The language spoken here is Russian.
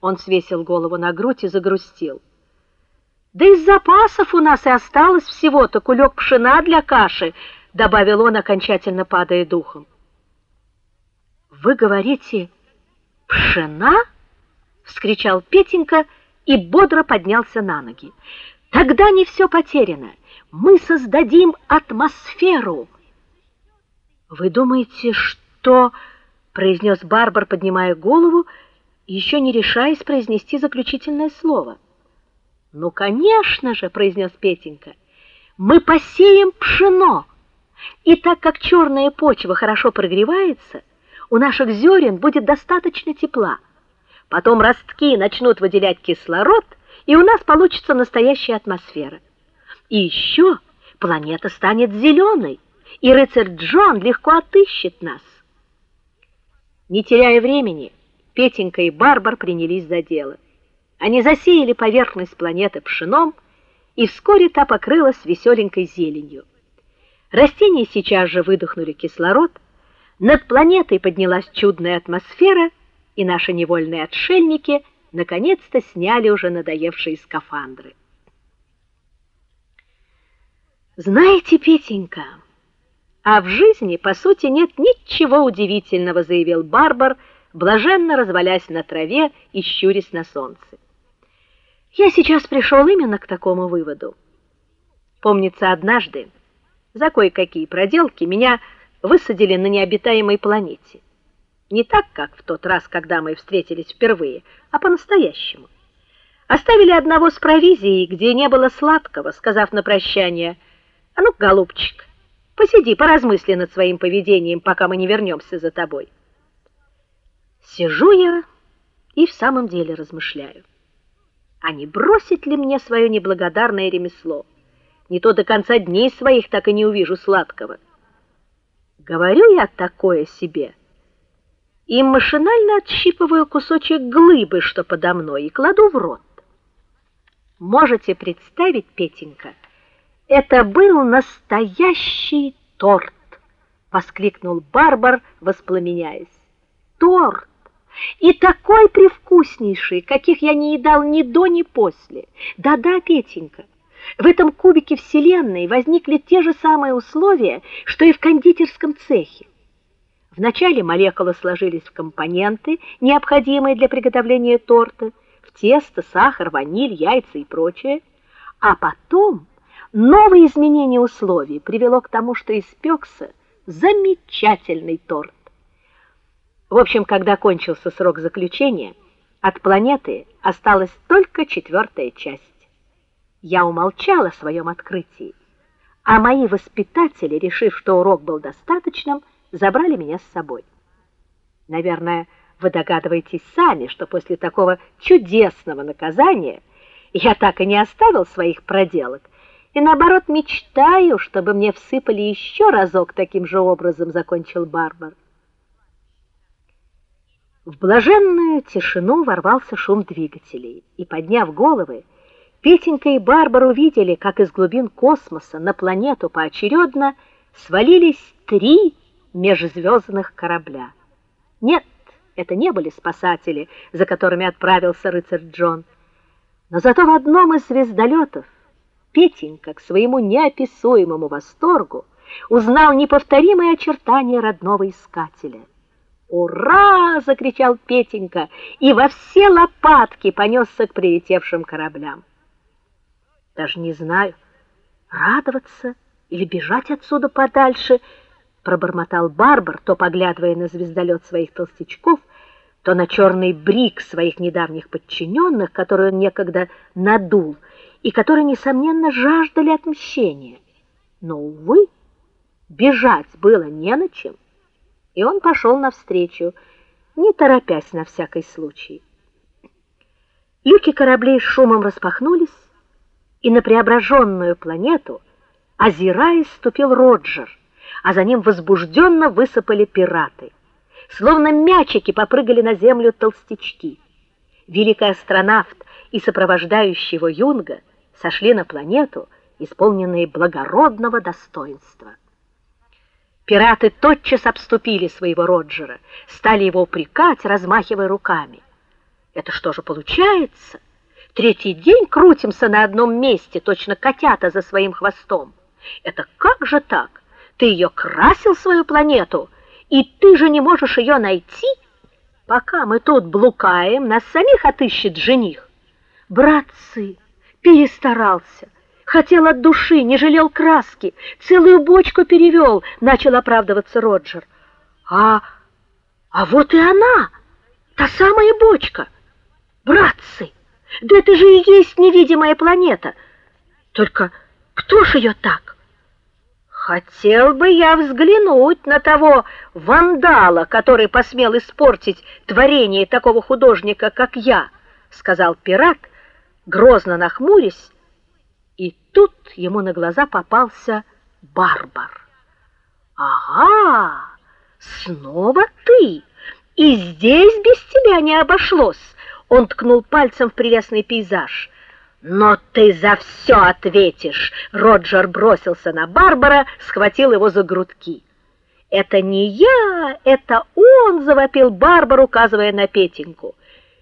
Он свесил голову на грудь и загрустил. Да из запасов у нас и осталось всего-то кулек пшена для каши, добавил он, окончательно падая духом. Вы говорите, пшена? вскричал Петенька и бодро поднялся на ноги. Тогда не все потеряно. Мы создадим атмосферу. Вы думаете, что произнес Барбар, поднимая голову, еще не решаясь произнести заключительное слово? Ну, конечно же, произнес Петенька. Мы посеем пшено. И так как черная почва хорошо прогревается, у наших зерен будет достаточно тепла. Потом ростки начнут выделять кислород, и у нас получится настоящая атмосфера. И еще планета станет зеленой, и рыцарь Джон легко отыщет нас. Не теряя времени, Петенька и Барбар принялись за дело. Они засеяли поверхность планеты пшеном, и вскоре та покрылась веселенькой зеленью. Растения сейчас же выдохнули кислород, над планетой поднялась чудная атмосфера, и наши невольные отшельники наконец-то сняли уже надоевшие скафандры. Знаете, Петенька, а в жизни, по сути, нет ничего удивительного, заявил Барбар, блаженно развалясь на траве и щурясь на солнце. Я сейчас пришел именно к такому выводу. Помнится, однажды за кое-какие проделки меня высадили на необитаемой планете. Не так, как в тот раз, когда мы встретились впервые, а по-настоящему. Оставили одного с провизией, где не было сладкого, сказав на прощание: "А ну, голубчик, Посиди, поразмысли над своим поведением, пока мы не вернемся за тобой. Сижу я и в самом деле размышляю. А не бросить ли мне свое неблагодарное ремесло? Не то до конца дней своих так и не увижу сладкого. Говорю я такое себе. И машинально отщипываю кусочек глыбы, что подо мной, и кладу в рот. Можете представить, Петенька, это был настоящий торт, воскликнул Барбар, воспламеняясь. Торт! И такой привкуснейший, каких я не едал ни до, ни после. Да-да, Петенька. В этом кубике вселенной возникли те же самые условия, что и в кондитерском цехе. Вначале молекулы сложились в компоненты, необходимые для приготовления торта, в тесто, сахар, ваниль, яйца и прочее, а потом Новое изменение условий привело к тому, что испекся замечательный торт. В общем, когда кончился срок заключения, от планеты осталась только четвертая часть. Я умолчала о своем открытии, а мои воспитатели, решив, что урок был достаточным, забрали меня с собой. Наверное, вы догадываетесь сами, что после такого чудесного наказания я так и не оставил своих проделок и наоборот мечтаю, чтобы мне всыпали еще разок таким же образом, закончил Барбар. В блаженную тишину ворвался шум двигателей, и подняв головы, Петенька и Барбар увидели, как из глубин космоса на планету поочередно свалились три межзвездных корабля. Нет, это не были спасатели, за которыми отправился рыцарь Джон, но зато в одном из звездолетов Петенька к своему неописуемому восторгу узнал неповторимые очертания родного искателя. "Ура!" закричал Петенька и во все лопатки понесся к прилетевшим кораблям. Даже не знаю, радоваться или бежать отсюда подальше, пробормотал Барбар, то поглядывая на звездолет своих толстячков, то на черный брик своих недавних подчиненных, которые он некогда надул и которые несомненно жаждали отмщения. Но увы, бежать было не на чем, и он пошел навстречу, не торопясь на всякий случай. Люки кораблей шумом распахнулись, и на преображенную планету, озираясь, ступил Роджер, а за ним возбужденно высыпали пираты. Словно мячики попрыгали на землю толстячки. Великий астронавт и сопровождающий его Юнга сошли на планету, исполненные благородного достоинства. Пираты тотчас обступили своего Роджера, стали его упрекать, размахивая руками. Это что же получается? Третий день крутимся на одном месте, точно котята за своим хвостом. Это как же так? Ты ее красил свою планету, и ты же не можешь ее найти? Пока мы тут блукаем, нас самих отыщет жених. Братцы, перестарался. Хотел от души, не жалел краски, целую бочку перевел, начал оправдываться Роджер. А а вот и она, та самая бочка. Братцы, да это же и есть невидимая планета. Только кто ж ее так? Хотел бы я взглянуть на того вандала, который посмел испортить творение такого художника, как я, сказал пират, грозно нахмурясь, и тут ему на глаза попался Барбар. Ага, снова ты. И здесь без тебя не обошлось. Он ткнул пальцем в прелестный пейзаж. Но ты за все ответишь. Роджер бросился на Барбара, схватил его за грудки. Это не я, это он, завопил Барбар, указывая на Петеньку.